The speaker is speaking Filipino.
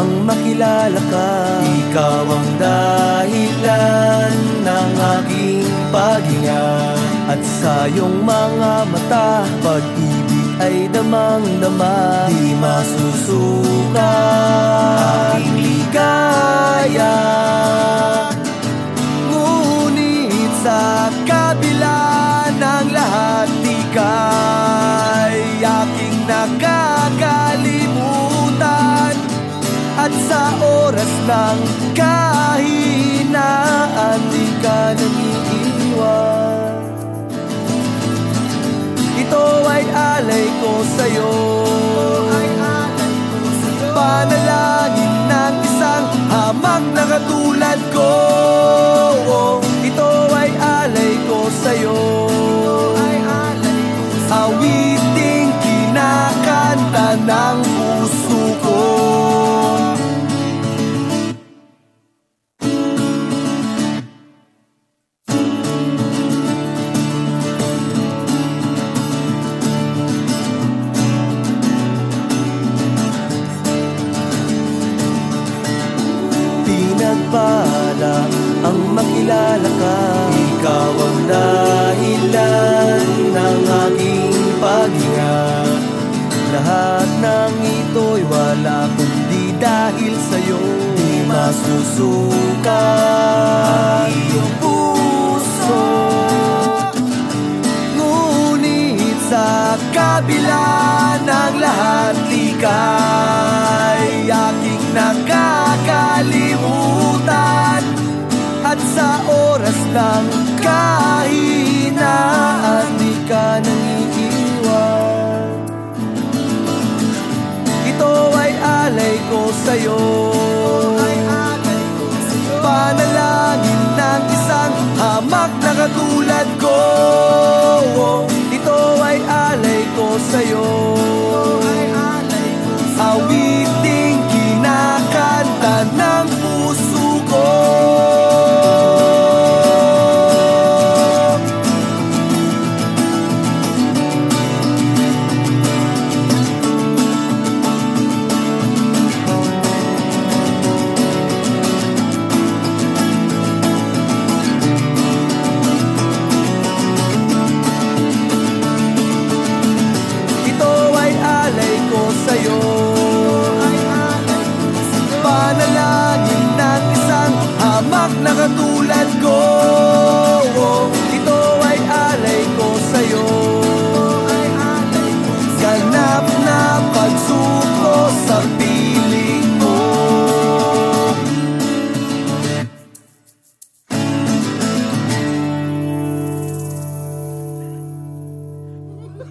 ang makilala ka. Ikaw ang dahilan ng aking paghinga At sa iyong mga mata Pag-ibig ay damang-dama. Di masusuka aking ligaya. Ngunit sa kabila ng lahat Di ka'y aking nakakalimutan At sa oras ng kahinaan Di ka nag-iiwan. Ito ay alay ko sa'yo. Panalangin ng isang hamak na katulad ko. Ito ay alay ko sa'yo. Awiting kinakanta ng puso Pinagpala ang makilala ka. Ikaw ang dahilan ng aking paghinga. Lahat ng ito'y wala kundi dahil sa'yo. Di masusuka ang iyong puso. Ngunit sa kabila ng lahat Di ng kahinaan Di ka nangiiwan Ito ay alay ko sa'yo